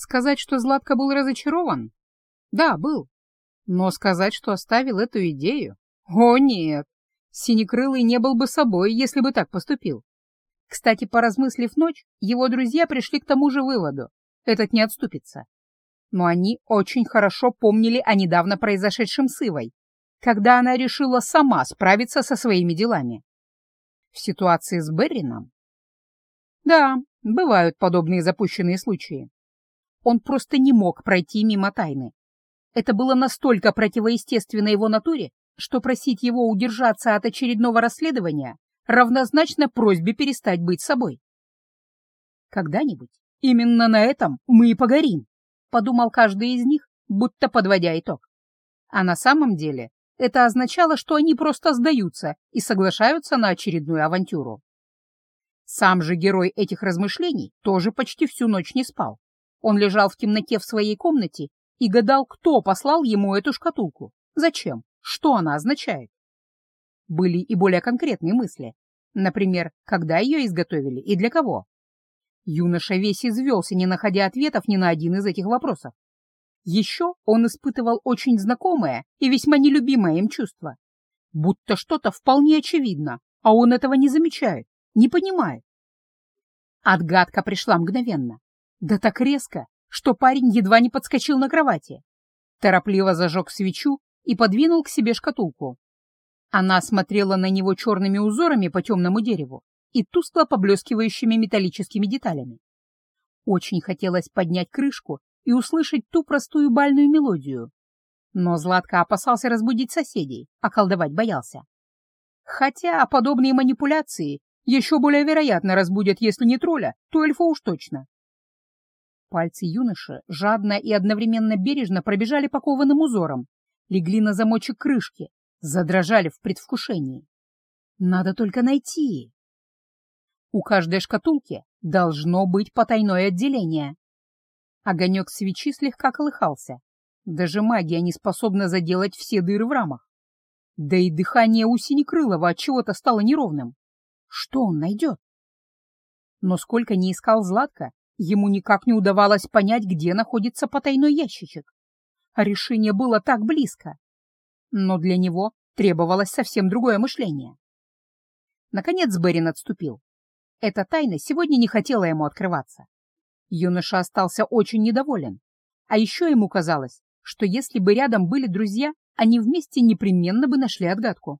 Сказать, что Златко был разочарован? Да, был. Но сказать, что оставил эту идею? О, нет. Синекрылый не был бы собой, если бы так поступил. Кстати, поразмыслив ночь, его друзья пришли к тому же выводу. Этот не отступится. Но они очень хорошо помнили о недавно произошедшем с Ивой, когда она решила сама справиться со своими делами. В ситуации с Беррином? Да, бывают подобные запущенные случаи. Он просто не мог пройти мимо тайны. Это было настолько противоестественно его натуре, что просить его удержаться от очередного расследования равнозначно просьбе перестать быть собой. Когда-нибудь именно на этом мы и погорим, подумал каждый из них, будто подводя итог. А на самом деле это означало, что они просто сдаются и соглашаются на очередную авантюру. Сам же герой этих размышлений тоже почти всю ночь не спал. Он лежал в темноте в своей комнате и гадал, кто послал ему эту шкатулку, зачем, что она означает. Были и более конкретные мысли. Например, когда ее изготовили и для кого. Юноша весь извелся, не находя ответов ни на один из этих вопросов. Еще он испытывал очень знакомое и весьма нелюбимое им чувство. Будто что-то вполне очевидно, а он этого не замечает, не понимает. Отгадка пришла мгновенно. Да так резко, что парень едва не подскочил на кровати. Торопливо зажег свечу и подвинул к себе шкатулку. Она смотрела на него черными узорами по темному дереву и тускло поблескивающими металлическими деталями. Очень хотелось поднять крышку и услышать ту простую бальную мелодию. Но Златко опасался разбудить соседей, а колдовать боялся. Хотя подобные манипуляции еще более вероятно разбудят, если не тролля, то эльфа уж точно. Пальцы юноши жадно и одновременно бережно пробежали по кованым узорам, легли на замочек крышки, задрожали в предвкушении. Надо только найти. У каждой шкатулки должно быть потайное отделение. Огонек свечи слегка колыхался. Даже магия не способна заделать все дыры в рамах. Да и дыхание у Синекрылова от чего-то стало неровным. Что он найдет? Но сколько не искал Златка, ему никак не удавалось понять, где находится потайной ящичек. А решение было так близко. Но для него требовалось совсем другое мышление. Наконец Берин отступил. Эта тайна сегодня не хотела ему открываться. Юноша остался очень недоволен. А еще ему казалось, что если бы рядом были друзья, они вместе непременно бы нашли отгадку.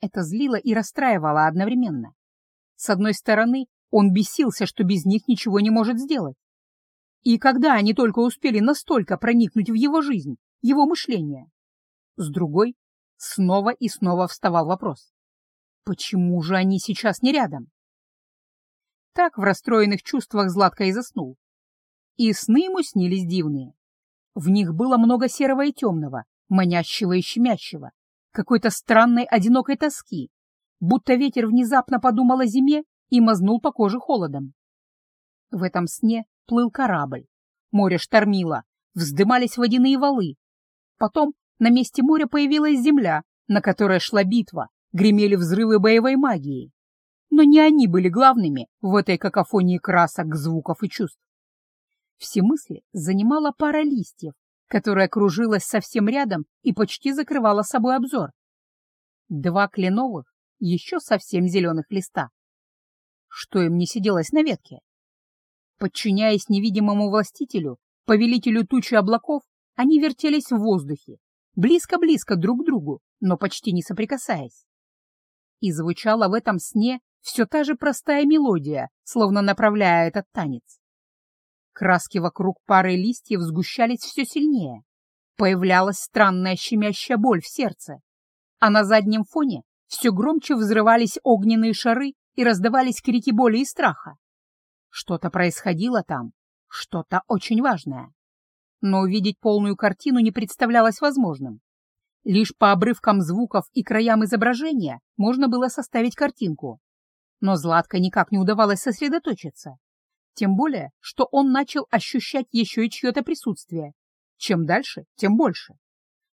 Это злило и расстраивало одновременно. С одной стороны, он бесился, что без них ничего не может сделать. И когда они только успели настолько проникнуть в его жизнь, его мышление. С другой, снова и снова вставал вопрос. Почему же они сейчас не рядом? Так в расстроенных чувствах Златко и заснул. И сны ему снились дивные. В них было много серого и темного, манящего и щемящего, какой-то странной одинокой тоски, будто ветер внезапно подумал о зиме и мазнул по коже холодом. В этом сне плыл корабль, море штормило, вздымались водяные валы. Потом на месте моря появилась земля, на которой шла битва, гремели взрывы боевой магии но не они были главными в этой какофонии красок, звуков и чувств. Все мысли занимала пара листьев, которая кружилась совсем рядом и почти закрывала собой обзор. Два кленовых, еще совсем зеленых листа. Что им не сиделось на ветке? Подчиняясь невидимому властителю, повелителю тучи облаков, они вертелись в воздухе, близко-близко друг к другу, но почти не соприкасаясь. И звучала в этом сне все та же простая мелодия, словно направляя этот танец. Краски вокруг пары листьев сгущались все сильнее. Появлялась странная щемящая боль в сердце, а на заднем фоне все громче взрывались огненные шары и раздавались крики боли и страха. Что-то происходило там, что-то очень важное. Но увидеть полную картину не представлялось возможным. Лишь по обрывкам звуков и краям изображения можно было составить картинку но Златко никак не удавалось сосредоточиться. Тем более, что он начал ощущать еще и чье-то присутствие. Чем дальше, тем больше.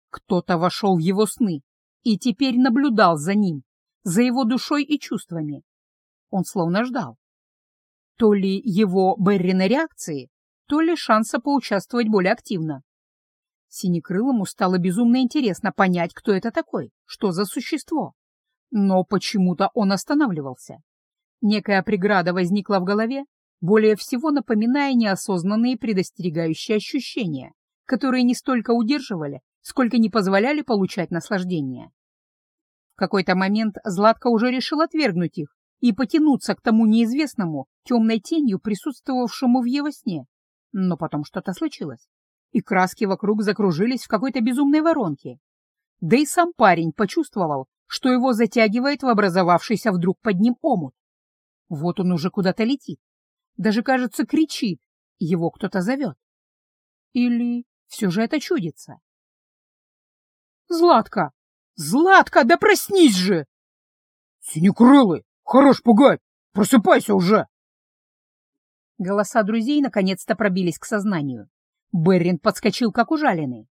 Кто-то вошел в его сны и теперь наблюдал за ним, за его душой и чувствами. Он словно ждал. То ли его Беррина реакции, то ли шанса поучаствовать более активно. Синекрылому стало безумно интересно понять, кто это такой, что за существо. Но почему-то он останавливался. Некая преграда возникла в голове, более всего напоминая неосознанные предостерегающие ощущения, которые не столько удерживали, сколько не позволяли получать наслаждение. В какой-то момент Златка уже решил отвергнуть их и потянуться к тому неизвестному, темной тенью, присутствовавшему в его сне. Но потом что-то случилось, и краски вокруг закружились в какой-то безумной воронке. Да и сам парень почувствовал, что его затягивает в образовавшийся вдруг под ним омут. Вот он уже куда-то летит, даже, кажется, кричит, его кто-то зовет. Или все же это чудится? «Златка! Златка, да проснись же!» «Синекрылый, хорош пугать! Просыпайся уже!» Голоса друзей наконец-то пробились к сознанию. Беррин подскочил, как ужаленный.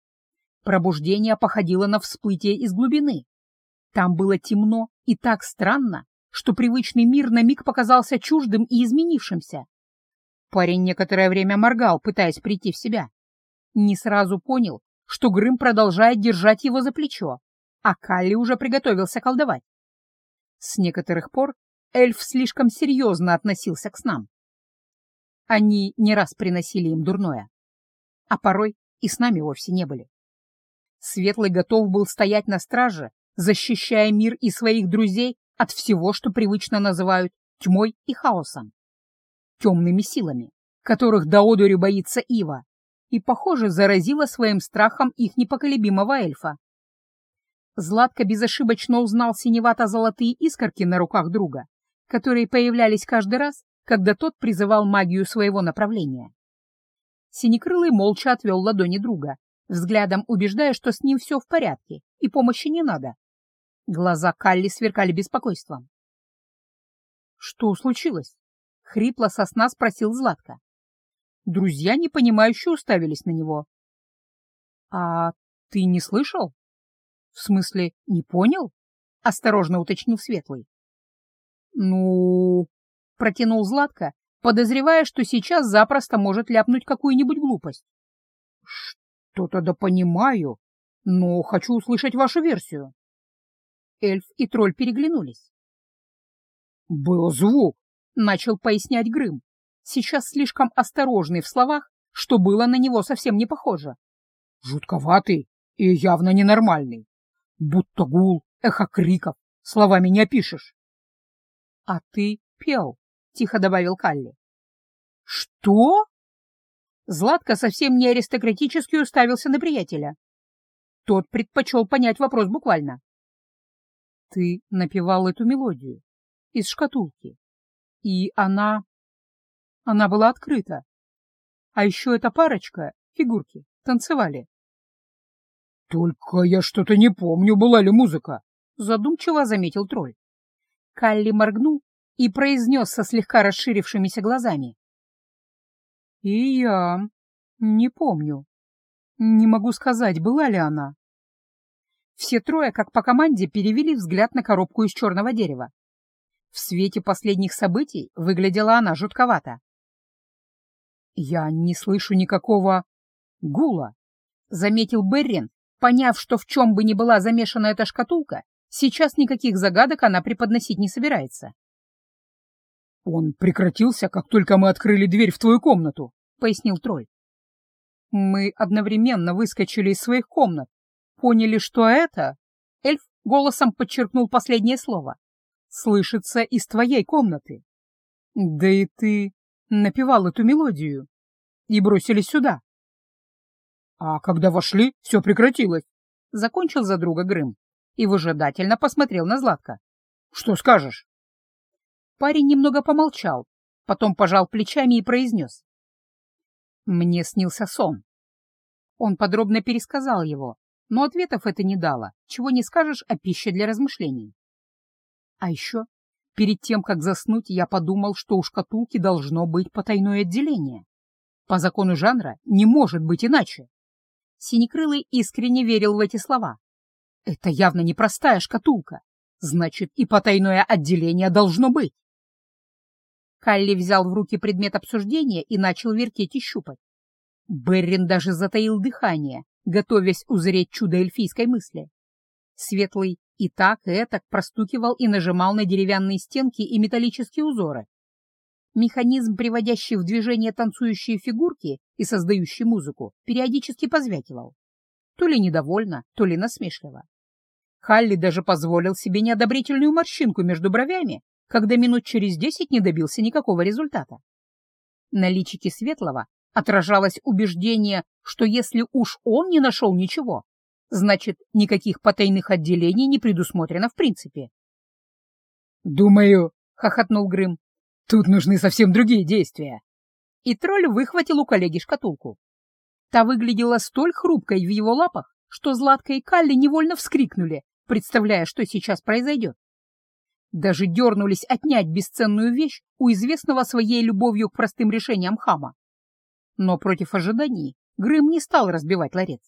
Пробуждение походило на всплытие из глубины. Там было темно и так странно, что привычный мир на миг показался чуждым и изменившимся. Парень некоторое время моргал, пытаясь прийти в себя. Не сразу понял, что Грым продолжает держать его за плечо, а Калли уже приготовился колдовать. С некоторых пор эльф слишком серьезно относился к снам. Они не раз приносили им дурное, а порой и с нами вовсе не были. Светлый готов был стоять на страже, защищая мир и своих друзей от всего, что привычно называют тьмой и хаосом. Темными силами, которых до одури боится Ива, и, похоже, заразила своим страхом их непоколебимого эльфа. Златко безошибочно узнал синевато-золотые искорки на руках друга, которые появлялись каждый раз, когда тот призывал магию своего направления. Синекрылый молча отвел ладони друга, взглядом убеждая, что с ним все в порядке и помощи не надо. Глаза Калли сверкали беспокойством. «Что случилось?» — хрипло сосна спросил Златко. Друзья непонимающе уставились на него. «А ты не слышал?» «В смысле, не понял?» — осторожно уточнил Светлый. «Ну...» — протянул Златко, подозревая, что сейчас запросто может ляпнуть какую-нибудь глупость. «Что-то да понимаю, но хочу услышать вашу версию». Эльф и тролль переглянулись. «Был звук», — начал пояснять Грым сейчас слишком осторожный в словах, что было на него совсем не похоже. Жутковатый и явно ненормальный. Будто гул, эхо криков, словами не опишешь. — А ты пел, — тихо добавил Калли. — Что? Златко совсем не аристократически уставился на приятеля. Тот предпочел понять вопрос буквально. — Ты напевал эту мелодию из шкатулки, и она она была открыта. А еще эта парочка, фигурки, танцевали. «Только я что-то не помню, была ли музыка», — задумчиво заметил тролль. Калли моргнул и произнес со слегка расширившимися глазами. «И я не помню. Не могу сказать, была ли она». Все трое, как по команде, перевели взгляд на коробку из черного дерева. В свете последних событий выглядела она жутковато. «Я не слышу никакого гула», — заметил Беррин, поняв, что в чем бы ни была замешана эта шкатулка, сейчас никаких загадок она преподносить не собирается. «Он прекратился, как только мы открыли дверь в твою комнату», — пояснил Тролль. «Мы одновременно выскочили из своих комнат, поняли, что это...» Эльф голосом подчеркнул последнее слово. «Слышится из твоей комнаты. Да и ты напевал эту мелодию и бросились сюда. А когда вошли, все прекратилось. Закончил за друга Грым и выжидательно посмотрел на Златка. Что скажешь? Парень немного помолчал, потом пожал плечами и произнес. Мне снился сон. Он подробно пересказал его, но ответов это не дало, чего не скажешь о пище для размышлений. А еще Перед тем, как заснуть, я подумал, что у шкатулки должно быть потайное отделение. По закону жанра не может быть иначе. Синекрылый искренне верил в эти слова. Это явно непростая шкатулка. Значит, и потайное отделение должно быть. Калли взял в руки предмет обсуждения и начал вертеть и щупать. Беррин даже затаил дыхание, готовясь узреть чудо эльфийской мысли. Светлый и так, и этак простукивал и нажимал на деревянные стенки и металлические узоры. Механизм, приводящий в движение танцующие фигурки и создающий музыку, периодически позвякивал. То ли недовольно, то ли насмешливо. Халли даже позволил себе неодобрительную морщинку между бровями, когда минут через десять не добился никакого результата. На личике Светлого отражалось убеждение, что если уж он не нашел ничего, значит, никаких потайных отделений не предусмотрено в принципе. «Думаю», — хохотнул Грым, — «тут нужны совсем другие действия». И тролль выхватил у коллеги шкатулку. Та выглядела столь хрупкой в его лапах, что Златка и Калли невольно вскрикнули, представляя, что сейчас произойдет. Даже дернулись отнять бесценную вещь у известного своей любовью к простым решениям хама. Но против ожиданий Грым не стал разбивать ларец.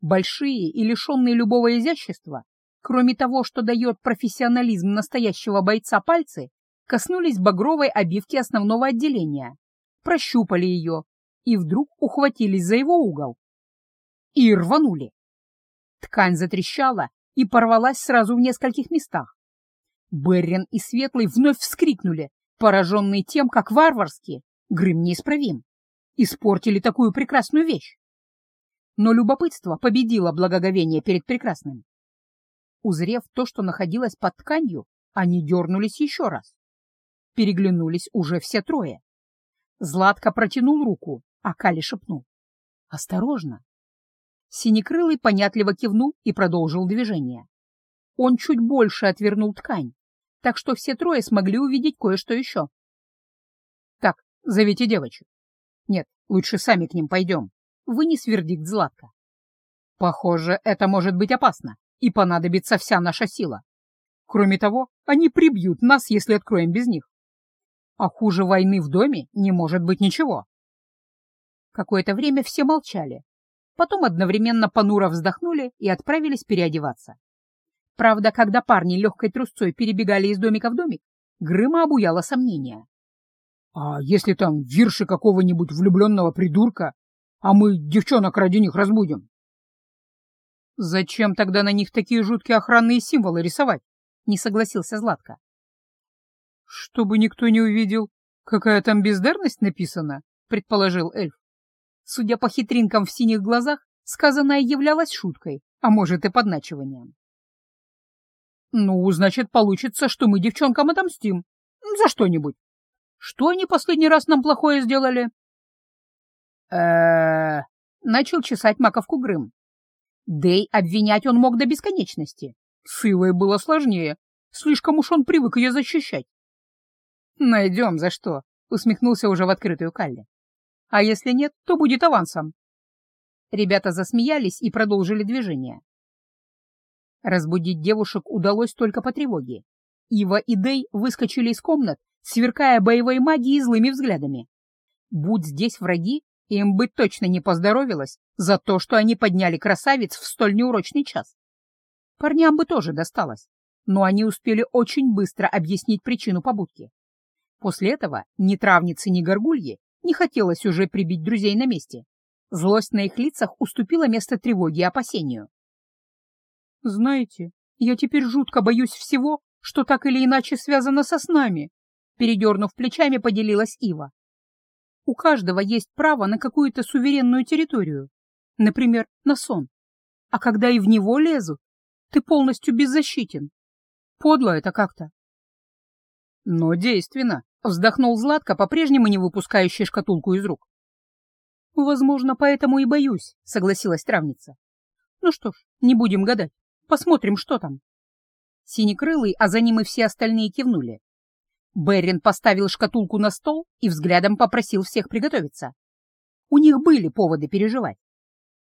Большие и лишенные любого изящества, кроме того, что дает профессионализм настоящего бойца пальцы, коснулись багровой обивки основного отделения, прощупали ее и вдруг ухватились за его угол. И рванули. Ткань затрещала и порвалась сразу в нескольких местах. Беррин и Светлый вновь вскрикнули, пораженные тем, как варварски, Грым неисправим испортили такую прекрасную вещь. Но любопытство победило благоговение перед прекрасным. Узрев то, что находилось под тканью, они дернулись еще раз. Переглянулись уже все трое. Златко протянул руку, а Кали шепнул. «Осторожно!» Синекрылый понятливо кивнул и продолжил движение. Он чуть больше отвернул ткань, так что все трое смогли увидеть кое-что еще. «Так, зовите девочек». Нет, лучше сами к ним пойдем. Вынес вердикт Златка. Похоже, это может быть опасно, и понадобится вся наша сила. Кроме того, они прибьют нас, если откроем без них. А хуже войны в доме не может быть ничего. Какое-то время все молчали. Потом одновременно понуро вздохнули и отправились переодеваться. Правда, когда парни легкой трусцой перебегали из домика в домик, Грыма обуяло сомнение. А если там вирши какого-нибудь влюбленного придурка, а мы девчонок ради них разбудим? Зачем тогда на них такие жуткие охранные символы рисовать? Не согласился Златко. Чтобы никто не увидел, какая там бездарность написана, предположил эльф. Судя по хитринкам в синих глазах, сказанное являлось шуткой, а может и подначиванием. Ну, значит, получится, что мы девчонкам отомстим. За что-нибудь. Что они последний раз нам плохое сделали? начал чесать маковку Грым. Дэй обвинять он мог до бесконечности. С Ивой было сложнее. Слишком уж он привык ее защищать. «Найдем за что», — усмехнулся уже в открытую Калли. «А если нет, то будет авансом». Ребята засмеялись и продолжили движение. Разбудить девушек удалось только по тревоге. Ива и Дэй выскочили из комнат сверкая боевой магией злыми взглядами. Будь здесь враги, им бы точно не поздоровилось за то, что они подняли красавиц в столь неурочный час. Парням бы тоже досталось, но они успели очень быстро объяснить причину побудки. После этого ни травницы, ни горгульи не хотелось уже прибить друзей на месте. Злость на их лицах уступила место тревоге и опасению. «Знаете, я теперь жутко боюсь всего, что так или иначе связано со снами», Передернув плечами, поделилась Ива. У каждого есть право на какую-то суверенную территорию, например, на сон. А когда и в него лезут, ты полностью беззащитен. Подло это как-то. Но действенно, вздохнул Златко, по-прежнему не выпускающий шкатулку из рук. Возможно, поэтому и боюсь, согласилась травница. Ну что ж, не будем гадать. Посмотрим, что там. Синекрылый, а за ним и все остальные кивнули. Беррин поставил шкатулку на стол и взглядом попросил всех приготовиться. У них были поводы переживать.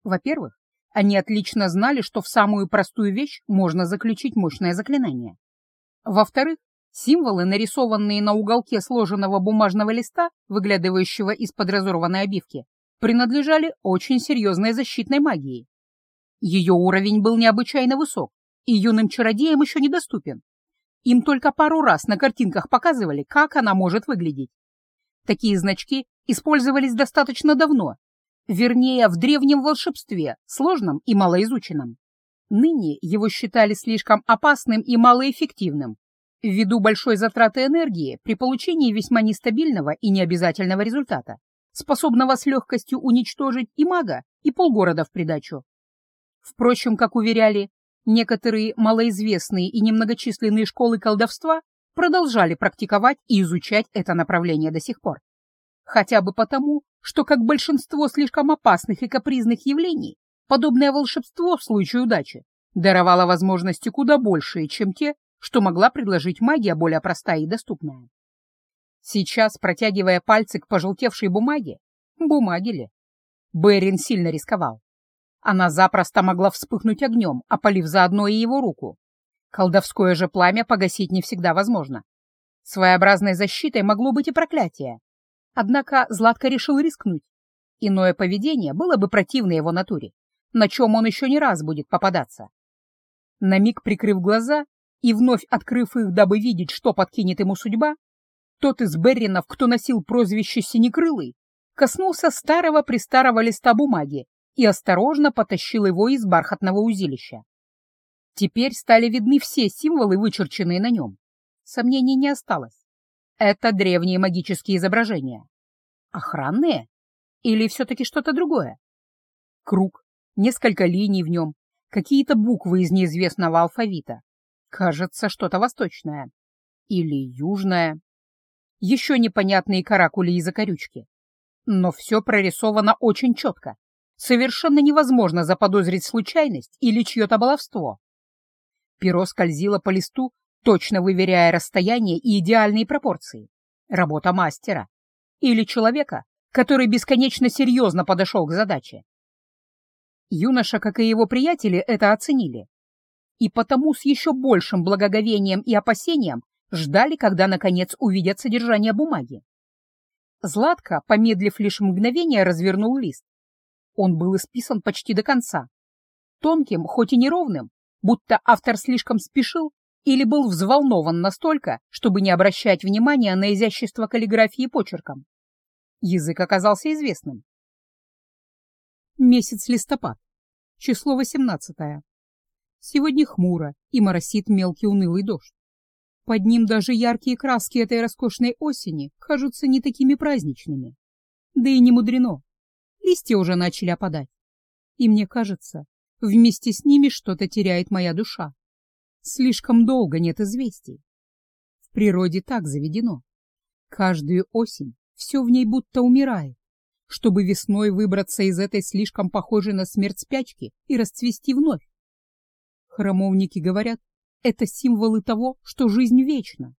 Во-первых, они отлично знали, что в самую простую вещь можно заключить мощное заклинание. Во-вторых, символы, нарисованные на уголке сложенного бумажного листа, выглядывающего из-под разорванной обивки, принадлежали очень серьезной защитной магии. Ее уровень был необычайно высок, и юным чародеям еще недоступен. Им только пару раз на картинках показывали, как она может выглядеть. Такие значки использовались достаточно давно, вернее, в древнем волшебстве, сложном и малоизученном. Ныне его считали слишком опасным и малоэффективным, ввиду большой затраты энергии при получении весьма нестабильного и необязательного результата, способного с легкостью уничтожить и мага, и полгорода в придачу. Впрочем, как уверяли, некоторые малоизвестные и немногочисленные школы колдовства продолжали практиковать и изучать это направление до сих пор. Хотя бы потому, что, как большинство слишком опасных и капризных явлений, подобное волшебство в случае удачи даровало возможности куда большие, чем те, что могла предложить магия более простая и доступная. Сейчас, протягивая пальцы к пожелтевшей бумаге, бумаги ли, Берин сильно рисковал. Она запросто могла вспыхнуть огнем, опалив заодно и его руку. Колдовское же пламя погасить не всегда возможно. Своеобразной защитой могло быть и проклятие. Однако Златко решил рискнуть. Иное поведение было бы противно его натуре, на чем он еще не раз будет попадаться. На миг прикрыв глаза, и вновь открыв их, дабы видеть, что подкинет ему судьба, тот из Берринов, кто носил прозвище Синекрылый, коснулся старого-престарого листа бумаги и осторожно потащил его из бархатного узилища. Теперь стали видны все символы, вычерченные на нем. Сомнений не осталось. Это древние магические изображения. Охранные? Или все-таки что-то другое? Круг, несколько линий в нем, какие-то буквы из неизвестного алфавита. Кажется, что-то восточное. Или южное. Еще непонятные каракули и закорючки. Но все прорисовано очень четко. Совершенно невозможно заподозрить случайность или чье-то баловство. Перо скользило по листу, точно выверяя расстояние и идеальные пропорции. Работа мастера. Или человека, который бесконечно серьезно подошел к задаче. Юноша, как и его приятели, это оценили и потому с еще большим благоговением и опасением ждали, когда, наконец, увидят содержание бумаги. Златко, помедлив лишь мгновение, развернул лист. Он был исписан почти до конца. Тонким, хоть и неровным, будто автор слишком спешил или был взволнован настолько, чтобы не обращать внимания на изящество каллиграфии почерком. Язык оказался известным. Месяц листопад. Число восемнадцатое. Сегодня хмуро и моросит мелкий унылый дождь. Под ним даже яркие краски этой роскошной осени кажутся не такими праздничными. Да и не мудрено. Листья уже начали опадать. И мне кажется, вместе с ними что-то теряет моя душа. Слишком долго нет известий. В природе так заведено. Каждую осень все в ней будто умирает, чтобы весной выбраться из этой слишком похожей на смерть спячки и расцвести вновь. Храмовники говорят, это символы того, что жизнь вечна.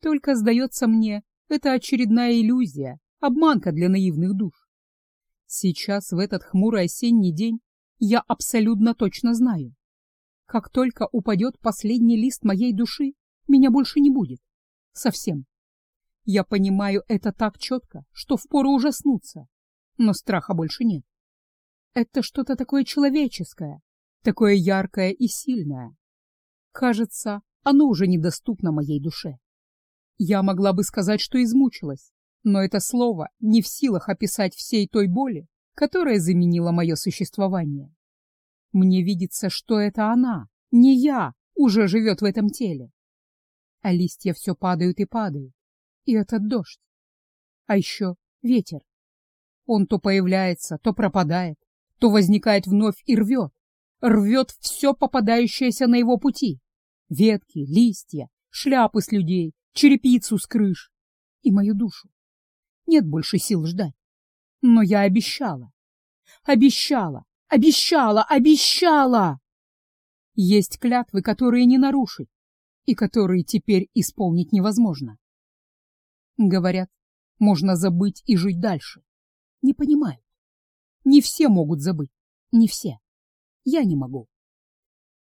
Только, сдается мне, это очередная иллюзия, обманка для наивных душ. Сейчас, в этот хмурый осенний день, я абсолютно точно знаю. Как только упадет последний лист моей души, меня больше не будет. Совсем. Я понимаю это так четко, что впору ужаснуться. Но страха больше нет. Это что-то такое человеческое, такое яркое и сильное. Кажется, оно уже недоступно моей душе. Я могла бы сказать, что измучилась, но это слово не в силах описать всей той боли, которая заменила мое существование. Мне видится, что это она, не я, уже живет в этом теле. А листья все падают и падают, и этот дождь. А еще ветер. Он то появляется, то пропадает, то возникает вновь и рвет, рвет все попадающееся на его пути. Ветки, листья, шляпы с людей, черепицу с крыш и мою душу. Нет больше сил ждать. Но я обещала. Обещала, обещала, обещала! Есть клятвы, которые не нарушить, и которые теперь исполнить невозможно. Говорят, можно забыть и жить дальше. Не понимают. Не все могут забыть, не все я не могу.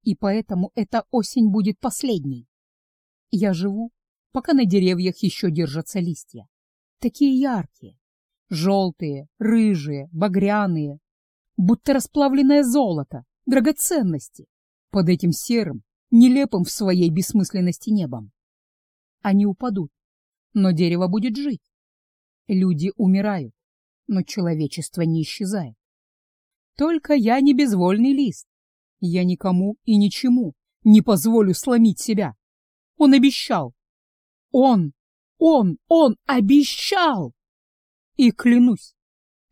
И поэтому эта осень будет последней. Я живу, пока на деревьях еще держатся листья. Такие яркие, желтые, рыжие, багряные, будто расплавленное золото, драгоценности, под этим серым, нелепым в своей бессмысленности небом. Они упадут, но дерево будет жить. Люди умирают, но человечество не исчезает. Только я не безвольный лист. Я никому и ничему не позволю сломить себя. Он обещал. Он, он, он обещал! И клянусь,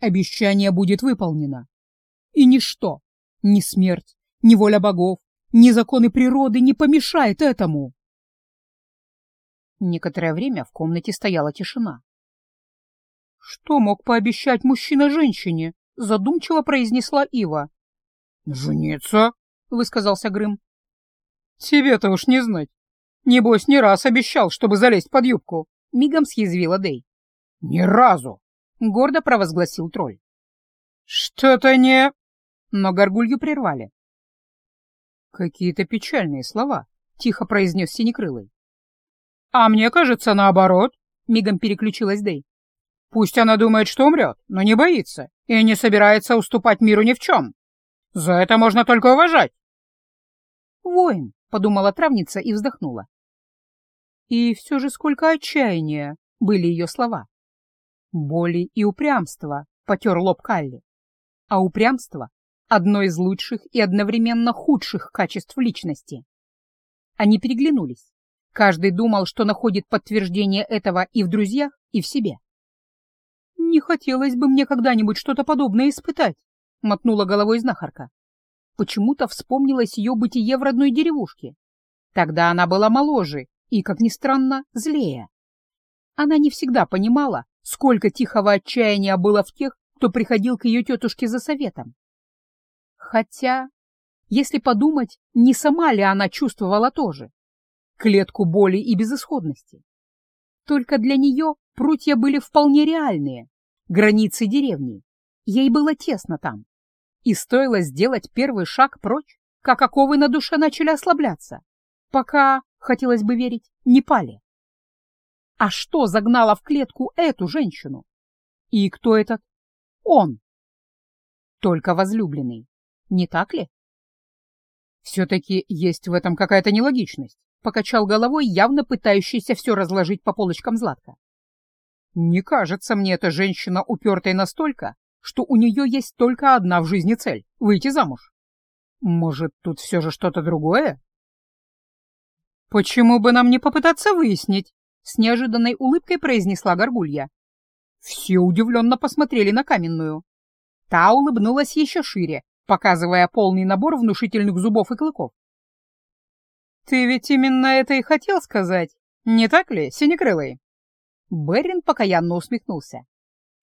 обещание будет выполнено. И ничто, ни смерть, ни воля богов, ни законы природы не помешает этому. Некоторое время в комнате стояла тишина. «Что мог пообещать мужчина женщине?» — задумчиво произнесла Ива. «Жениться?» — высказался Грым. «Тебе-то уж не знать. Небось, не раз обещал, чтобы залезть под юбку», — мигом съязвила Дэй. «Ни разу!» — гордо провозгласил тролль. «Что-то не...» Но горгулью прервали. «Какие-то печальные слова», — тихо произнес Синекрылый. «А мне кажется, наоборот», — мигом переключилась Дэй. «Пусть она думает, что умрет, но не боится и не собирается уступать миру ни в чем. За это можно только уважать». «Воин», — подумала травница и вздохнула. И все же сколько отчаяния были ее слова. Боли и упрямства, — потер лоб Калли. А упрямство — одно из лучших и одновременно худших качеств личности. Они переглянулись. Каждый думал, что находит подтверждение этого и в друзьях, и в себе. «Не хотелось бы мне когда-нибудь что-то подобное испытать», — мотнула головой знахарка. Почему-то вспомнилось ее бытие в родной деревушке. Тогда она была моложе и, как ни странно, злее. Она не всегда понимала, сколько тихого отчаяния было в тех, кто приходил к ее тетушке за советом. Хотя, если подумать, не сама ли она чувствовала тоже? клетку боли и безысходности. Только для нее прутья были вполне реальные, границы деревни. Ей было тесно там. И стоило сделать первый шаг прочь, как оковы на душе начали ослабляться, пока, хотелось бы верить, не пали. А что загнало в клетку эту женщину? И кто этот? Он. Только возлюбленный. Не так ли? Все-таки есть в этом какая-то нелогичность покачал головой, явно пытающийся все разложить по полочкам Златка. Не кажется мне эта женщина упертой настолько, что у нее есть только одна в жизни цель — выйти замуж. Может, тут все же что-то другое? Почему бы нам не попытаться выяснить? С неожиданной улыбкой произнесла Горгулья. Все удивленно посмотрели на каменную. Та улыбнулась еще шире, показывая полный набор внушительных зубов и клыков. «Ты ведь именно это и хотел сказать, не так ли, Синекрылый?» Берин покаянно усмехнулся.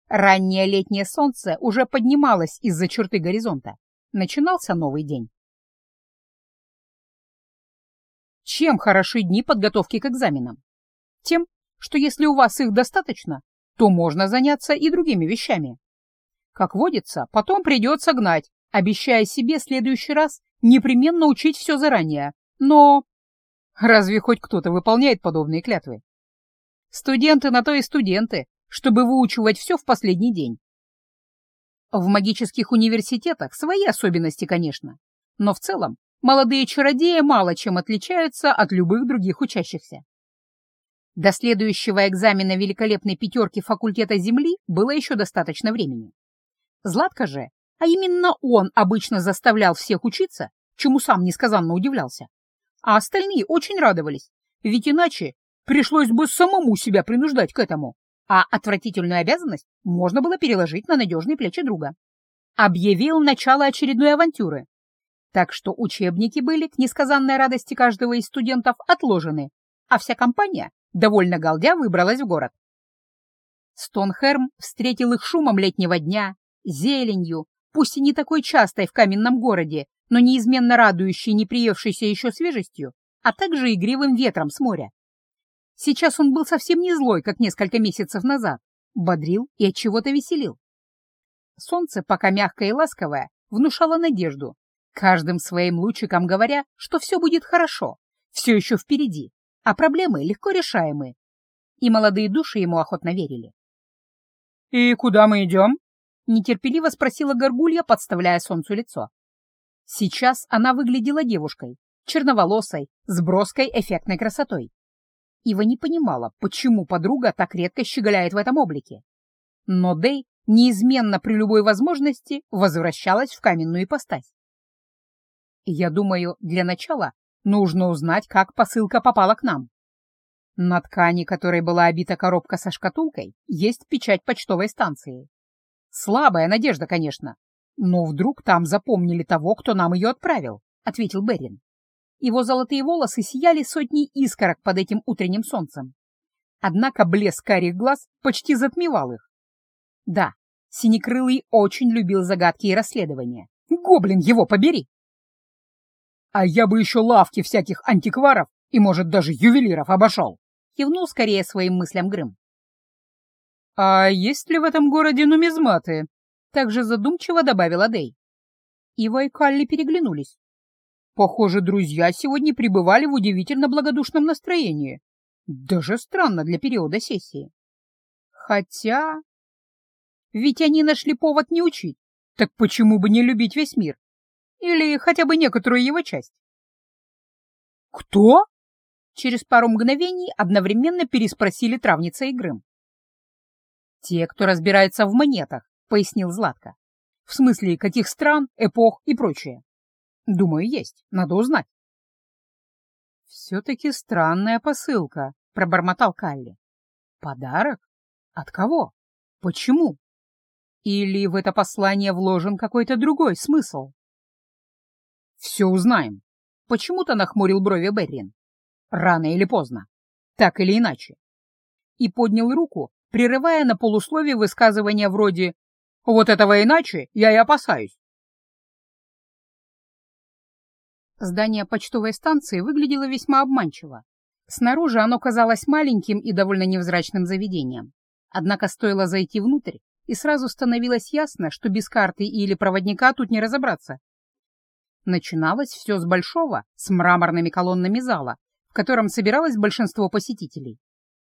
Раннее летнее солнце уже поднималось из-за черты горизонта. Начинался новый день. Чем хороши дни подготовки к экзаменам? Тем, что если у вас их достаточно, то можно заняться и другими вещами. Как водится, потом придется гнать, обещая себе в следующий раз непременно учить все заранее. Но Разве хоть кто-то выполняет подобные клятвы? Студенты на то и студенты, чтобы выучивать все в последний день. В магических университетах свои особенности, конечно, но в целом молодые чародеи мало чем отличаются от любых других учащихся. До следующего экзамена великолепной пятерки факультета Земли было еще достаточно времени. Златко же, а именно он обычно заставлял всех учиться, чему сам несказанно удивлялся, а остальные очень радовались, ведь иначе пришлось бы самому себя принуждать к этому, а отвратительную обязанность можно было переложить на надежные плечи друга. Объявил начало очередной авантюры. Так что учебники были, к несказанной радости каждого из студентов, отложены, а вся компания, довольно галдя, выбралась в город. Стонхерм встретил их шумом летнего дня, зеленью, пусть и не такой частой в каменном городе, но неизменно радующий неприевшейся еще свежестью, а также игривым ветром с моря. Сейчас он был совсем не злой, как несколько месяцев назад, бодрил и от чего-то веселил. Солнце, пока мягкое и ласковое, внушало надежду, каждым своим лучиком говоря, что все будет хорошо, все еще впереди, а проблемы легко решаемы. И молодые души ему охотно верили. «И куда мы идем?» — нетерпеливо спросила горгулья, подставляя солнцу лицо. Сейчас она выглядела девушкой, черноволосой, с броской эффектной красотой. Ива не понимала, почему подруга так редко щеголяет в этом облике. Но Дэй неизменно при любой возможности возвращалась в каменную ипостась. Я думаю, для начала нужно узнать, как посылка попала к нам. На ткани, которой была обита коробка со шкатулкой, есть печать почтовой станции. Слабая надежда, конечно, но вдруг там запомнили того, кто нам ее отправил, — ответил Берин. Его золотые волосы сияли сотней искорок под этим утренним солнцем. Однако блеск карих глаз почти затмевал их. Да, Синекрылый очень любил загадки и расследования. Гоблин его побери! А я бы еще лавки всяких антикваров и, может, даже ювелиров обошел. Кивнул скорее своим мыслям Грым. «А есть ли в этом городе нумизматы?» Также задумчиво добавила Дэй. Ива и Калли переглянулись. Похоже, друзья сегодня пребывали в удивительно благодушном настроении. Даже странно для периода сессии. Хотя... Ведь они нашли повод не учить. Так почему бы не любить весь мир? Или хотя бы некоторую его часть? «Кто?» Через пару мгновений одновременно переспросили травница и Грым. «Те, кто разбирается в монетах», — пояснил Златко. «В смысле, каких стран, эпох и прочее. Думаю, есть. Надо узнать». «Все-таки странная посылка», — пробормотал Калли. «Подарок? От кого? Почему? Или в это послание вложен какой-то другой смысл?» «Все узнаем», — почему-то нахмурил брови Беррин. «Рано или поздно. Так или иначе». И поднял руку, прерывая на полусловие высказывания вроде «Вот этого иначе я и опасаюсь». Здание почтовой станции выглядело весьма обманчиво. Снаружи оно казалось маленьким и довольно невзрачным заведением. Однако стоило зайти внутрь, и сразу становилось ясно, что без карты или проводника тут не разобраться. Начиналось все с большого, с мраморными колоннами зала, в котором собиралось большинство посетителей.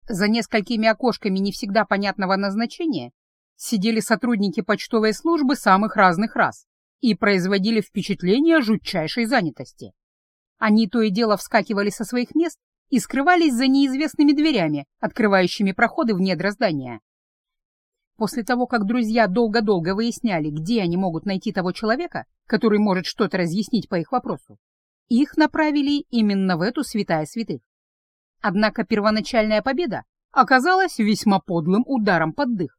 За несколькими окошками не всегда понятного назначения сидели сотрудники почтовой службы самых разных рас и производили впечатление жутчайшей занятости. Они то и дело вскакивали со своих мест и скрывались за неизвестными дверями, открывающими проходы в недра здания. После того, как друзья долго-долго выясняли, где они могут найти того человека, который может что-то разъяснить по их вопросу, их направили именно в эту святая святых. Однако первоначальная победа оказалась весьма подлым ударом под дых.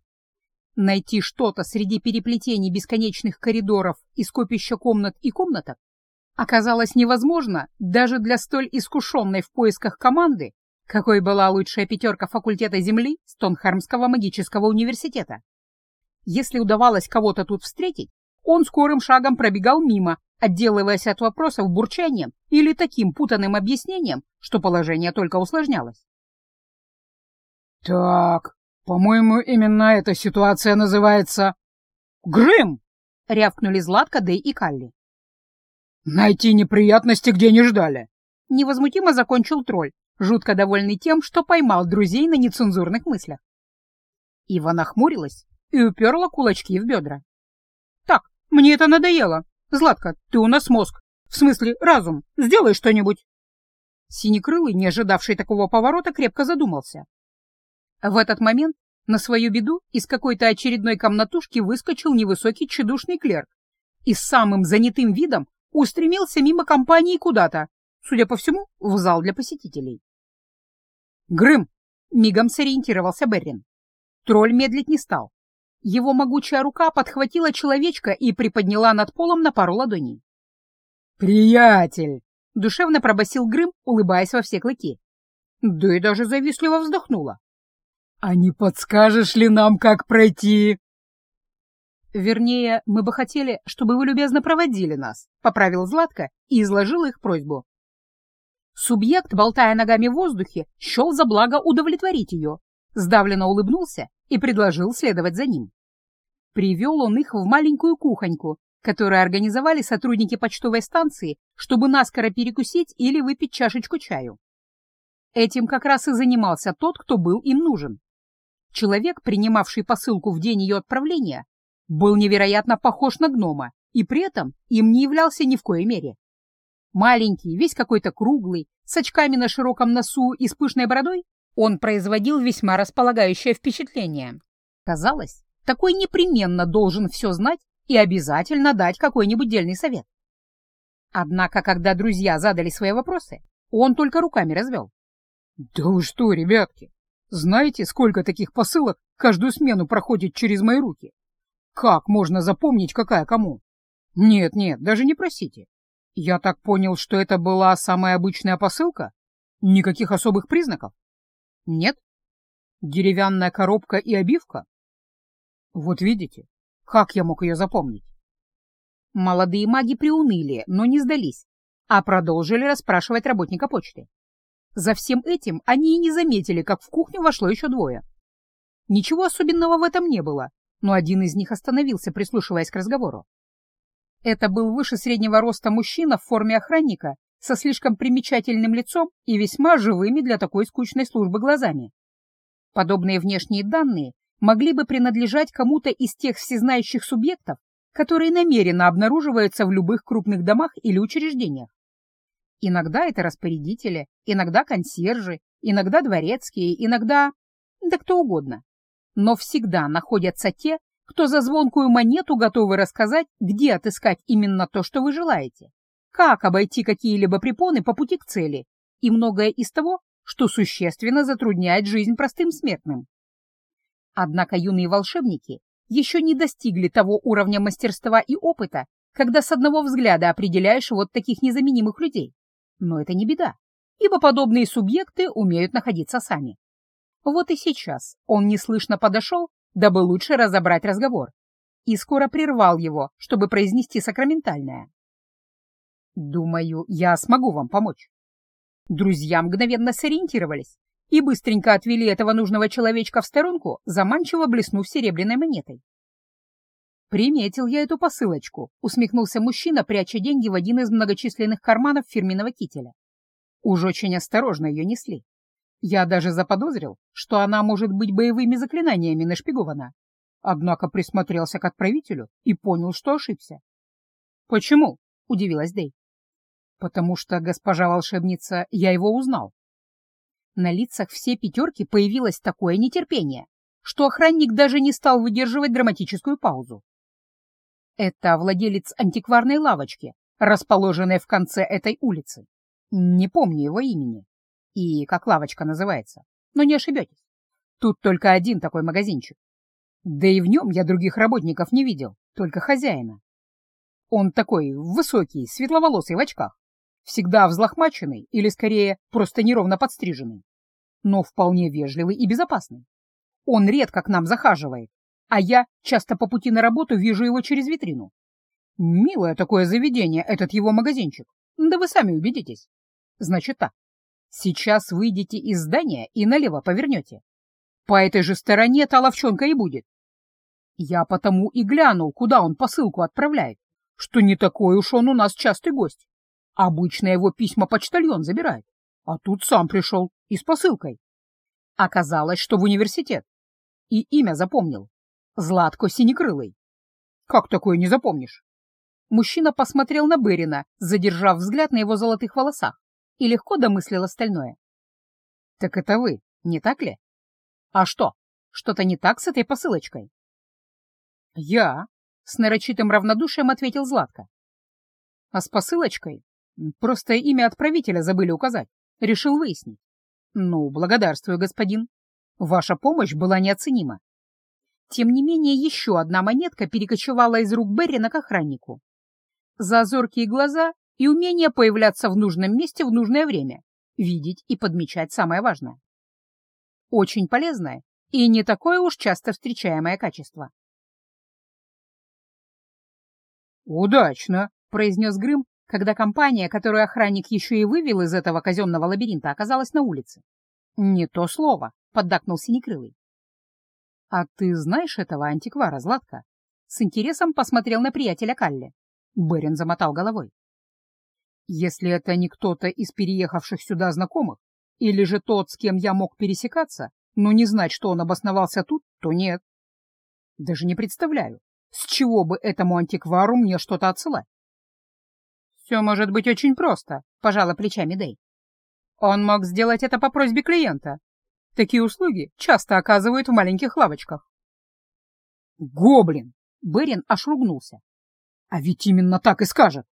Найти что-то среди переплетений бесконечных коридоров и скопища комнат и комнаток оказалось невозможно даже для столь искушенной в поисках команды, какой была лучшая пятерка факультета Земли Стонхармского магического университета. Если удавалось кого-то тут встретить, он скорым шагом пробегал мимо, отделываясь от вопросов бурчанием или таким путанным объяснением, что положение только усложнялось. «Так, по-моему, именно эта ситуация называется... Грым!» — рявкнули Златка, Дэй и Калли. «Найти неприятности, где не ждали!» Невозмутимо закончил тролль, жутко довольный тем, что поймал друзей на нецензурных мыслях. Ива нахмурилась и уперла кулачки в бедра. «Так, мне это надоело. Златка, ты у нас мозг. В смысле, разум. Сделай что-нибудь!» Синекрылый, не ожидавший такого поворота, крепко задумался. В этот момент на свою беду из какой-то очередной комнатушки выскочил невысокий чедушный клерк и с самым занятым видом устремился мимо компании куда-то, судя по всему, в зал для посетителей. «Грым!» — мигом сориентировался Беррин. Тролль медлить не стал. Его могучая рука подхватила человечка и приподняла над полом на пару ладоней. «Приятель!» — душевно пробасил Грым, улыбаясь во все клыки. Да и даже завистливо вздохнула. «А не подскажешь ли нам, как пройти?» «Вернее, мы бы хотели, чтобы вы любезно проводили нас», — поправил Златко и изложил их просьбу. Субъект, болтая ногами в воздухе, счел за благо удовлетворить ее, сдавленно улыбнулся и предложил следовать за ним. Привел он их в маленькую кухоньку, которую организовали сотрудники почтовой станции, чтобы наскоро перекусить или выпить чашечку чаю. Этим как раз и занимался тот, кто был им нужен. Человек, принимавший посылку в день ее отправления, был невероятно похож на гнома и при этом им не являлся ни в коей мере. Маленький, весь какой-то круглый, с очками на широком носу и с пышной бородой, он производил весьма располагающее впечатление. Казалось, такой непременно должен все знать и обязательно дать какой-нибудь дельный совет. Однако, когда друзья задали свои вопросы, он только руками развел. «Да вы что, ребятки, знаете, сколько таких посылок каждую смену проходит через мои руки? Как можно запомнить, какая кому? Нет, нет, даже не просите. Я так понял, что это была самая обычная посылка? Никаких особых признаков? Нет? Деревянная коробка и обивка? Вот видите, как я мог ее запомнить? Молодые маги приуныли, но не сдались, а продолжили расспрашивать работника почты. За всем этим они и не заметили, как в кухню вошло еще двое. Ничего особенного в этом не было, но один из них остановился, прислушиваясь к разговору. Это был выше среднего роста мужчина в форме охранника со слишком примечательным лицом и весьма живыми для такой скучной службы глазами. Подобные внешние данные могли бы принадлежать кому-то из тех всезнающих субъектов, которые намеренно обнаруживаются в любых крупных домах или учреждениях. Иногда это распорядители, иногда консьержи, иногда дворецкие, иногда... да кто угодно. Но всегда находятся те, кто за звонкую монету готовы рассказать, где отыскать именно то, что вы желаете, как обойти какие-либо препоны по пути к цели и многое из того, что существенно затрудняет жизнь простым смертным. Однако юные волшебники еще не достигли того уровня мастерства и опыта, когда с одного взгляда определяешь вот таких незаменимых людей. Но это не беда, ибо подобные субъекты умеют находиться сами. Вот и сейчас он неслышно подошел, дабы лучше разобрать разговор, и скоро прервал его, чтобы произнести сакраментальное. «Думаю, я смогу вам помочь». Друзья мгновенно сориентировались и быстренько отвели этого нужного человечка в сторонку, заманчиво блеснув серебряной монетой. «Приметил я эту посылочку», — усмехнулся мужчина, пряча деньги в один из многочисленных карманов фирменного кителя. Уж очень осторожно ее несли. Я даже заподозрил, что она может быть боевыми заклинаниями нашпигована. Однако присмотрелся к отправителю и понял, что ошибся. «Почему?» — удивилась Дэй. «Потому что, госпожа волшебница, я его узнал». На лицах все пятерки появилось такое нетерпение, что охранник даже не стал выдерживать драматическую паузу. Это владелец антикварной лавочки, расположенной в конце этой улицы. Не помню его имени. И как лавочка называется. Но не ошибетесь. Тут только один такой магазинчик. Да и в нем я других работников не видел, только хозяина. Он такой высокий, светловолосый в очках. Всегда взлохмаченный или, скорее, просто неровно подстриженный. Но вполне вежливый и безопасный. Он редко к нам захаживает, а я часто по пути на работу вижу его через витрину. Милое такое заведение, этот его магазинчик. Да вы сами убедитесь. Значит так, сейчас выйдете из здания и налево повернете. По этой же стороне та ловчонка и будет. Я потому и глянул, куда он посылку отправляет, что не такой уж он у нас частый гость. Обычно его письма почтальон забирает, а тут сам пришел и с посылкой. Оказалось, что в университет. И имя запомнил. Златко Синекрылый. Как такое не запомнишь? Мужчина посмотрел на Берина, задержав взгляд на его золотых волосах, и легко домыслил остальное. Так это вы, не так ли? А что, что-то не так с этой посылочкой? Я, с нарочитым равнодушием ответил Златко. А с посылочкой? Просто имя отправителя забыли указать. Решил выяснить. Ну, благодарствую, господин. Ваша помощь была неоценима. Тем не менее, еще одна монетка перекочевала из рук Беррина к охраннику. За зоркие глаза и умение появляться в нужном месте в нужное время, видеть и подмечать самое важное. Очень полезное и не такое уж часто встречаемое качество. «Удачно», — произнес Грым, когда компания, которую охранник еще и вывел из этого казенного лабиринта, оказалась на улице. «Не то слово», — поддакнул Синекрылый. «А ты знаешь этого антиквара, Златка?» С интересом посмотрел на приятеля Калли. Берин замотал головой. «Если это не кто-то из переехавших сюда знакомых, или же тот, с кем я мог пересекаться, но не знать, что он обосновался тут, то нет. Даже не представляю, с чего бы этому антиквару мне что-то отсылать. «Все может быть очень просто», — пожала плечами Дэй. «Он мог сделать это по просьбе клиента, Такие услуги часто оказывают в маленьких лавочках. Гоблин! Берин аж ругнулся. А ведь именно так и скажет.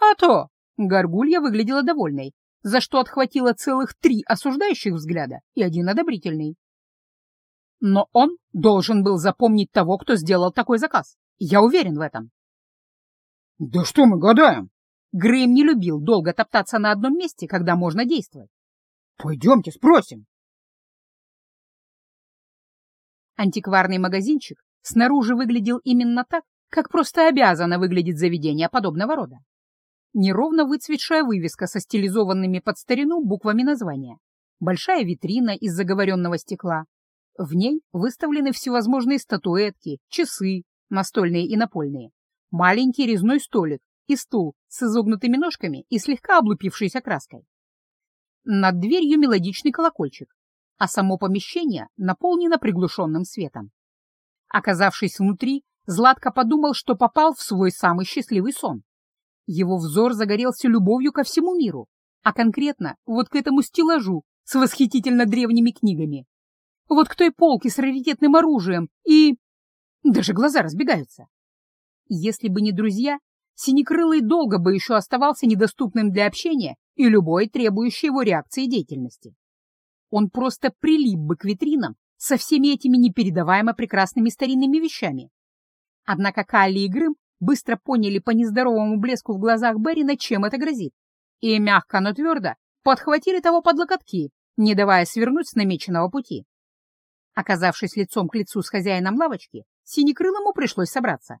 А то! Горгулья выглядела довольной, за что отхватила целых три осуждающих взгляда и один одобрительный. Но он должен был запомнить того, кто сделал такой заказ. Я уверен в этом. «Да что мы гадаем?» Грэм не любил долго топтаться на одном месте, когда можно действовать. «Пойдемте спросим». Антикварный магазинчик снаружи выглядел именно так, как просто обязано выглядеть заведение подобного рода. Неровно выцветшая вывеска со стилизованными под старину буквами названия, большая витрина из заговоренного стекла. В ней выставлены всевозможные статуэтки, часы, настольные и напольные, маленький резной столик и стул с изогнутыми ножками и слегка облупившейся краской. Над дверью мелодичный колокольчик, а само помещение наполнено приглушенным светом. Оказавшись внутри, Златко подумал, что попал в свой самый счастливый сон. Его взор загорелся любовью ко всему миру, а конкретно вот к этому стеллажу с восхитительно древними книгами. Вот к той полке с раритетным оружием и... Даже глаза разбегаются. Если бы не друзья, Синекрылый долго бы еще оставался недоступным для общения и любой требующей его реакции деятельности. Он просто прилип бы к витринам со всеми этими непередаваемо прекрасными старинными вещами. Однако Калли и Грым быстро поняли по нездоровому блеску в глазах Берина, чем это грозит, и мягко, но твердо подхватили того под локотки, не давая свернуть с намеченного пути. Оказавшись лицом к лицу с хозяином лавочки, Синекрылому пришлось собраться.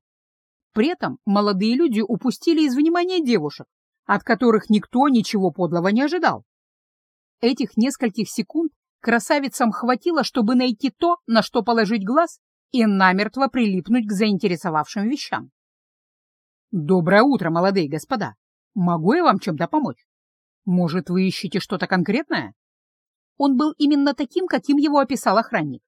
При этом молодые люди упустили из внимания девушек, от которых никто ничего подлого не ожидал. Этих нескольких секунд красавицам хватило, чтобы найти то, на что положить глаз, и намертво прилипнуть к заинтересовавшим вещам. «Доброе утро, молодые господа! Могу я вам чем-то помочь? Может, вы ищете что-то конкретное?» Он был именно таким, каким его описал охранник.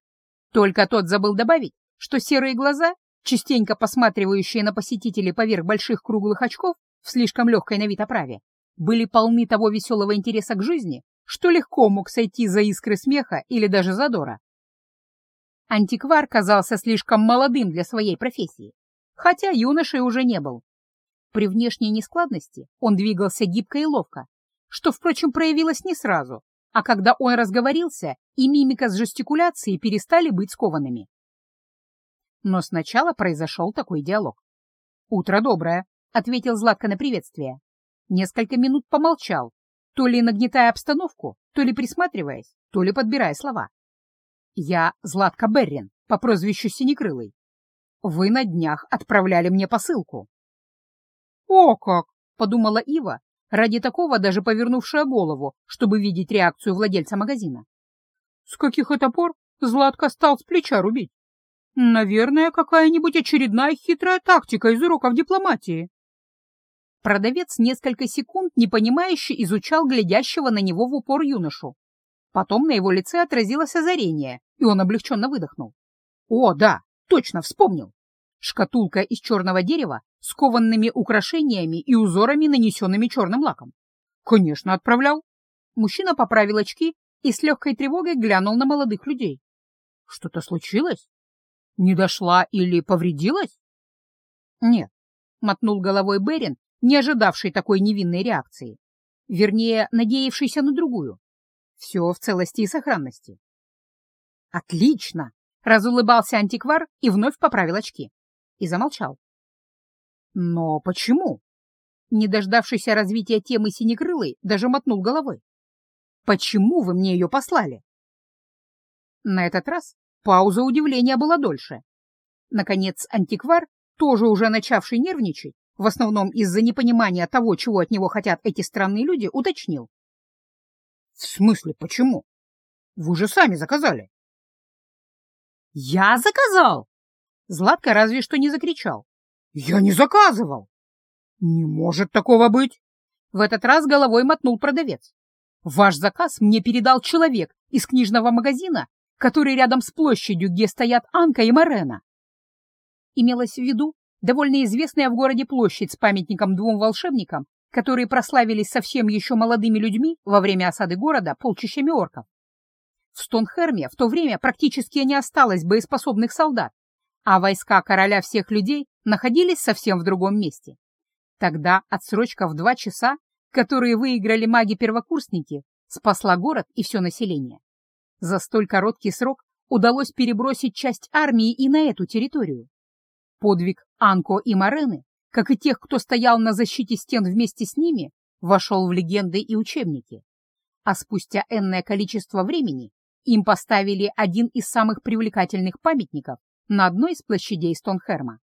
Только тот забыл добавить, что серые глаза, частенько посматривающие на посетителей поверх больших круглых очков в слишком легкой на вид оправе, были полны того веселого интереса к жизни, что легко мог сойти за искры смеха или даже задора. Антиквар казался слишком молодым для своей профессии, хотя юношей уже не был. При внешней нескладности он двигался гибко и ловко, что, впрочем, проявилось не сразу, а когда он разговорился, и мимика с жестикуляцией перестали быть скованными. Но сначала произошел такой диалог. «Утро доброе», — ответил Златко на приветствие. Несколько минут помолчал, то ли нагнетая обстановку, то ли присматриваясь, то ли подбирая слова. «Я Златка Беррин, по прозвищу Синекрылый. Вы на днях отправляли мне посылку». «О как!» — подумала Ива, ради такого даже повернувшая голову, чтобы видеть реакцию владельца магазина. «С каких это пор Златка стал с плеча рубить? Наверное, какая-нибудь очередная хитрая тактика из уроков дипломатии». Продавец несколько секунд непонимающе изучал глядящего на него в упор юношу. Потом на его лице отразилось озарение, и он облегченно выдохнул. «О, да, точно вспомнил! Шкатулка из черного дерева с кованными украшениями и узорами, нанесенными черным лаком. Конечно, отправлял. Мужчина поправил очки и с легкой тревогой глянул на молодых людей. Что-то случилось? Не дошла или повредилась? Нет, мотнул головой Берин, не ожидавший такой невинной реакции. Вернее, надеявшийся на другую. Все в целости и сохранности. «Отлично!» — разулыбался антиквар и вновь поправил очки. И замолчал. «Но почему?» Не дождавшийся развития темы синекрылой, даже мотнул головой. «Почему вы мне ее послали?» На этот раз пауза удивления была дольше. Наконец, антиквар, тоже уже начавший нервничать, в основном из-за непонимания того, чего от него хотят эти странные люди, уточнил. «В смысле, почему? Вы же сами заказали». «Я заказал!» Златко разве что не закричал. «Я не заказывал!» «Не может такого быть!» В этот раз головой мотнул продавец. «Ваш заказ мне передал человек из книжного магазина, который рядом с площадью, где стоят Анка и Марена». Имелось в виду довольно известная в городе площадь с памятником двум волшебникам, которые прославились совсем еще молодыми людьми во время осады города полчищами орков. В Стонхерме в то время практически не осталось боеспособных солдат, а войска короля всех людей находились совсем в другом месте. Тогда отсрочка в два часа, которые выиграли маги-первокурсники, спасла город и все население. За столь короткий срок удалось перебросить часть армии и на эту территорию. Подвиг Анко и Марены, как и тех, кто стоял на защите стен вместе с ними, вошел в легенды и учебники. А спустя энное количество времени им поставили один из самых привлекательных памятников на одной из площадей Стонхерма.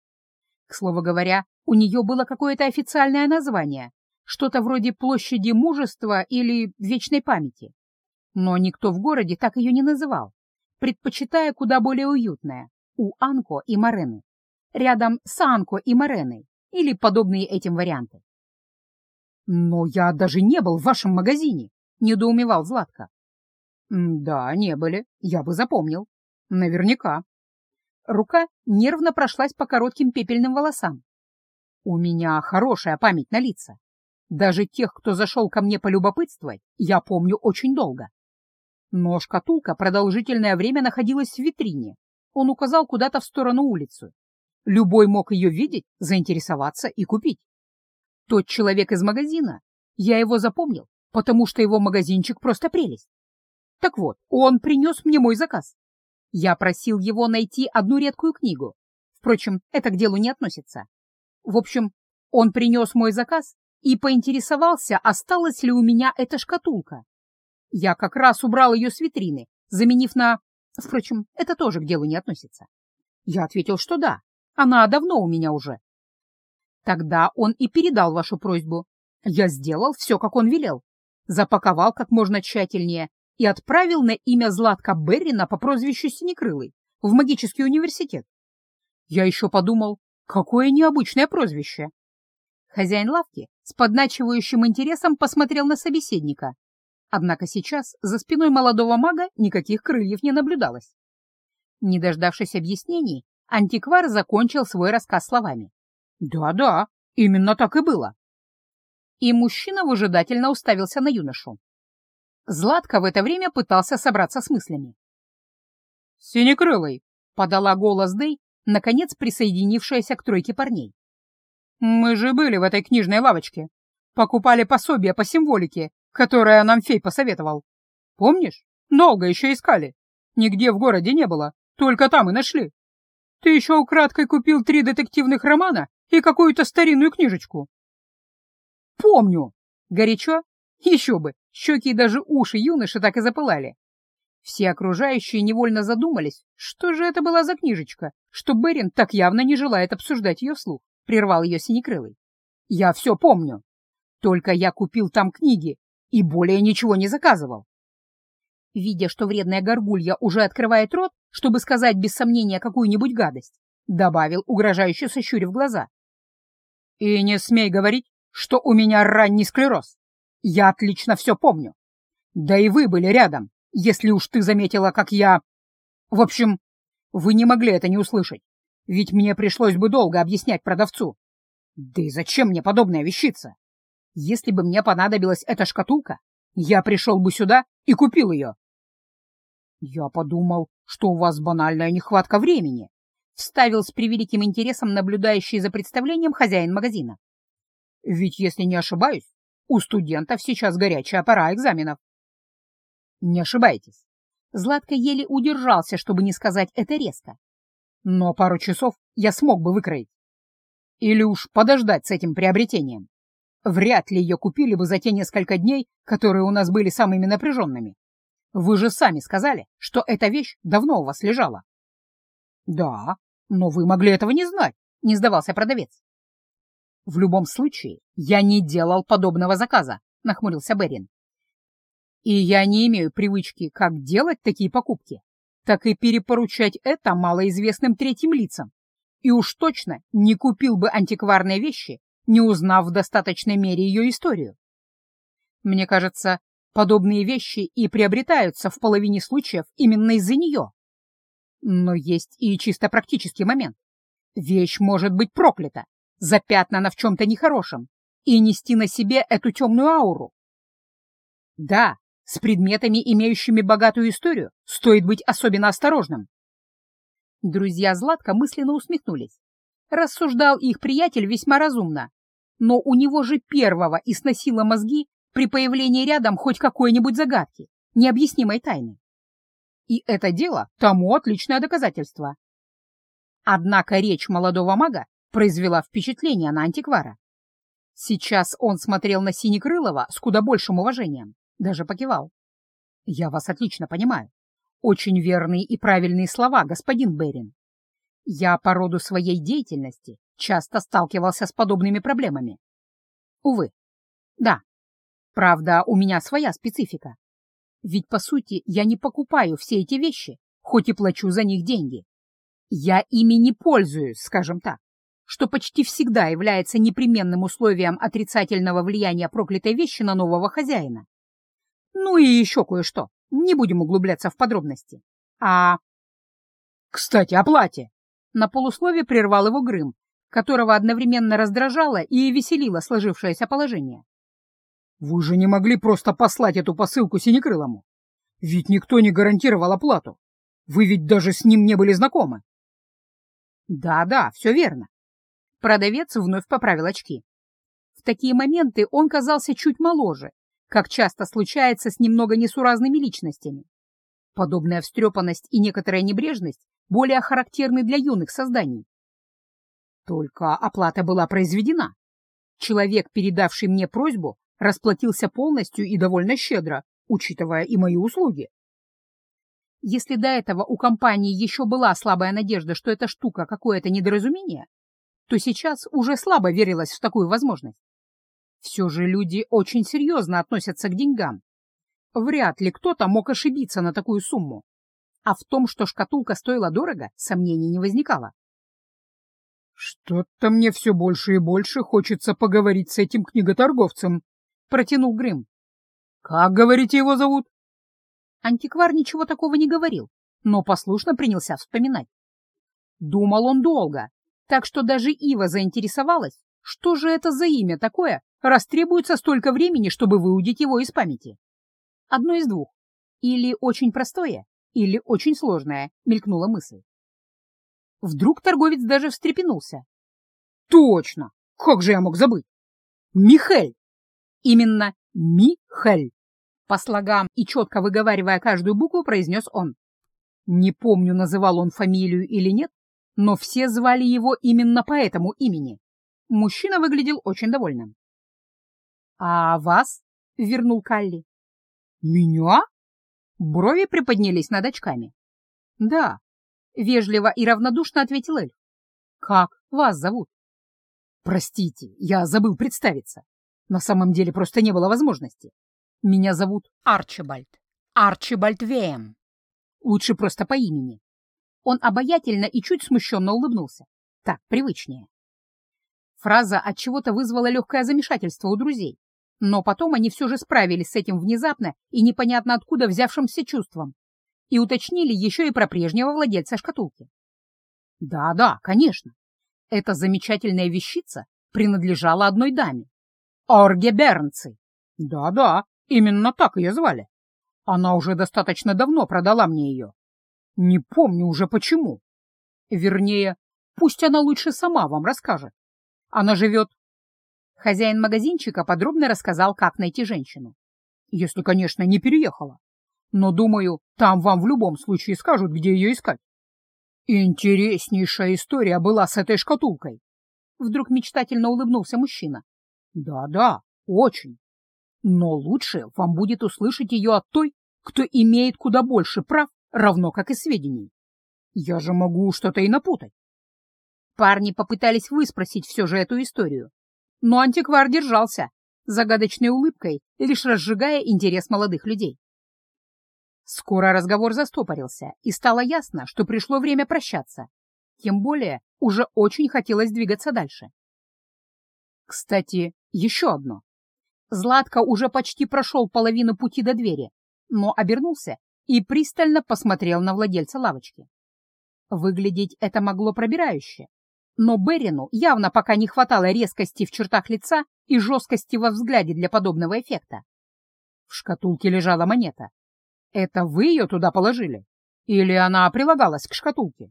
К слову говоря, у нее было какое-то официальное название, что-то вроде площади мужества или вечной памяти. Но никто в городе так ее не называл, предпочитая куда более уютное — у Анко и Марены, рядом с Анко и Мареной или подобные этим варианты. «Но я даже не был в вашем магазине», — недоумевал Златко. «Да, не были, я бы запомнил. Наверняка». Рука нервно прошлась по коротким пепельным волосам. «У меня хорошая память на лица. Даже тех, кто зашел ко мне полюбопытствовать, я помню очень долго. Но шкатулка продолжительное время находилась в витрине. Он указал куда-то в сторону улицы. Любой мог ее видеть, заинтересоваться и купить. Тот человек из магазина, я его запомнил, потому что его магазинчик просто прелесть. Так вот, он принес мне мой заказ. Я просил его найти одну редкую книгу. Впрочем, это к делу не относится. В общем, он принес мой заказ и поинтересовался, осталась ли у меня эта шкатулка. Я как раз убрал ее с витрины, заменив на... Впрочем, это тоже к делу не относится. Я ответил, что да, она давно у меня уже. Тогда он и передал вашу просьбу. Я сделал все, как он велел. Запаковал как можно тщательнее и отправил на имя Златка Беррина по прозвищу Синекрылый в магический университет. Я еще подумал, какое необычное прозвище. Хозяин лавки с подначивающим интересом посмотрел на собеседника. Однако сейчас за спиной молодого мага никаких крыльев не наблюдалось. Не дождавшись объяснений, антиквар закончил свой рассказ словами. Да-да, именно так и было. И мужчина выжидательно уставился на юношу. Златка в это время пытался собраться с мыслями. «Синекрылый!» — подала голос Дэй, наконец присоединившаяся к тройке парней. «Мы же были в этой книжной лавочке. Покупали пособие по символике, которое нам фей посоветовал. Помнишь? Долго еще искали. Нигде в городе не было, только там и нашли. Ты еще украдкой купил три детективных романа и какую-то старинную книжечку. Помню. Горячо? Еще бы. Щеки и даже уши юноши так и запылали. Все окружающие невольно задумались, что же это была за книжечка, что Берин так явно не желает обсуждать ее вслух, прервал ее синекрылый. Я все помню. Только я купил там книги и более ничего не заказывал. Видя, что вредная горгулья уже открывает рот, чтобы сказать без сомнения какую-нибудь гадость, добавил, угрожающе сощурив глаза. «И не смей говорить, что у меня ранний склероз. Я отлично все помню. Да и вы были рядом, если уж ты заметила, как я... В общем, вы не могли это не услышать, ведь мне пришлось бы долго объяснять продавцу. Да и зачем мне подобная вещица? Если бы мне понадобилась эта шкатулка, я пришел бы сюда и купил ее. Я подумал, что у вас банальная нехватка времени, вставил с превеликим интересом наблюдающий за представлением хозяин магазина. Ведь, если не ошибаюсь, у студентов сейчас горячая пора экзаменов. Не ошибайтесь. Златко еле удержался, чтобы не сказать это резко. Но пару часов я смог бы выкроить. Или уж подождать с этим приобретением. Вряд ли ее купили бы за те несколько дней, которые у нас были самыми напряженными. Вы же сами сказали, что эта вещь давно у вас лежала. Да, но вы могли этого не знать, не сдавался продавец. В любом случае, я не делал подобного заказа, нахмурился Берин. И я не имею привычки как делать такие покупки, так и перепоручать это малоизвестным третьим лицам. И уж точно не купил бы антикварные вещи, не узнав в достаточной мере ее историю. Мне кажется, подобные вещи и приобретаются в половине случаев именно из-за нее. Но есть и чисто практический момент. Вещь может быть проклята, запятнана в чем-то нехорошем и нести на себе эту темную ауру. Да, с предметами, имеющими богатую историю, стоит быть особенно осторожным. Друзья Златка мысленно усмехнулись. Рассуждал их приятель весьма разумно, но у него же первого и сносило мозги при появлении рядом хоть какой-нибудь загадки, необъяснимой тайны. И это дело тому отличное доказательство. Однако речь молодого мага произвела впечатление на антиквара. Сейчас он смотрел на Синекрылова с куда большим уважением, даже покивал. «Я вас отлично понимаю. Очень верные и правильные слова, господин Берин. Я по роду своей деятельности часто сталкивался с подобными проблемами. Увы. Да. Правда, у меня своя специфика. Ведь, по сути, я не покупаю все эти вещи, хоть и плачу за них деньги. Я ими не пользуюсь, скажем так, что почти всегда является непременным условием отрицательного влияния проклятой вещи на нового хозяина. Ну и еще кое-что, не будем углубляться в подробности. А... Кстати, о плате. На полуслове прервал его Грым, которого одновременно раздражало и веселило сложившееся положение. «Вы же не могли просто послать эту посылку Синекрылому? Ведь никто не гарантировал оплату. Вы ведь даже с ним не были знакомы». «Да-да, все верно». Продавец вновь поправил очки. В такие моменты он казался чуть моложе, как часто случается с немного несуразными личностями. Подобная встрепанность и некоторая небрежность более характерны для юных созданий. Только оплата была произведена. Человек, передавший мне просьбу, расплатился полностью и довольно щедро, учитывая и мои услуги. Если до этого у компании еще была слабая надежда, что эта штука какое-то недоразумение, то сейчас уже слабо верилось в такую возможность. Все же люди очень серьезно относятся к деньгам. Вряд ли кто-то мог ошибиться на такую сумму. А в том, что шкатулка стоила дорого, сомнений не возникало. «Что-то мне все больше и больше хочется поговорить с этим книготорговцем», — протянул Грым. «Как, говорите, его зовут?» Антиквар ничего такого не говорил, но послушно принялся вспоминать. Думал он долго, так что даже Ива заинтересовалась, что же это за имя такое, раз требуется столько времени, чтобы выудить его из памяти. Одно из двух. Или очень простое, или очень сложное, мелькнула мысль. Вдруг торговец даже встрепенулся. Точно! Как же я мог забыть? Михель! Именно Михель! По слогам и четко выговаривая каждую букву, произнес он. Не помню, называл он фамилию или нет, но все звали его именно по этому имени. Мужчина выглядел очень довольным. «А вас?» — вернул Калли. «Меня?» Брови приподнялись над очками. «Да», — вежливо и равнодушно ответил эльф. «Как вас зовут?» «Простите, я забыл представиться. На самом деле просто не было возможности. Меня зовут Арчибальд. Арчибальд Веем. Лучше просто по имени». Он обаятельно и чуть смущенно улыбнулся. Так, привычнее. Фраза от чего-то вызвала легкое замешательство у друзей. Но потом они все же справились с этим внезапно и непонятно откуда взявшимся чувством и уточнили еще и про прежнего владельца шкатулки. Да-да, конечно. Эта замечательная вещица принадлежала одной даме. Орге Бернци. Да-да, именно так ее звали. Она уже достаточно давно продала мне ее. Не помню уже почему. Вернее, пусть она лучше сама вам расскажет. Она живет Хозяин магазинчика подробно рассказал, как найти женщину. Если, конечно, не переехала. Но, думаю, там вам в любом случае скажут, где ее искать. Интереснейшая история была с этой шкатулкой. Вдруг мечтательно улыбнулся мужчина. Да-да, очень. Но лучше вам будет услышать ее от той, кто имеет куда больше прав, равно как и сведений. Я же могу что-то и напутать. Парни попытались выспросить все же эту историю, но антиквар держался, загадочной улыбкой, лишь разжигая интерес молодых людей. Скоро разговор застопорился, и стало ясно, что пришло время прощаться. Тем более, уже очень хотелось двигаться дальше. Кстати, еще одно. Златко уже почти прошел половину пути до двери, но обернулся и пристально посмотрел на владельца лавочки. Выглядеть это могло пробирающе, но Берину явно пока не хватало резкости в чертах лица и жесткости во взгляде для подобного эффекта. В шкатулке лежала монета. Это вы ее туда положили? Или она прилагалась к шкатулке?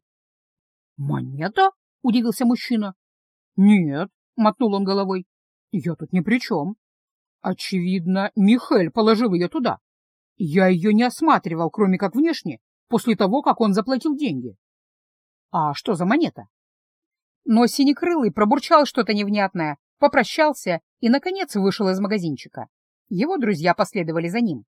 «Монета?» — удивился мужчина. «Нет», — мотнул он головой, — «я тут ни при чем. Очевидно, Михель положил ее туда. Я ее не осматривал, кроме как внешне, после того, как он заплатил деньги. А что за монета? Но Синекрылый пробурчал что-то невнятное, попрощался и, наконец, вышел из магазинчика. Его друзья последовали за ним.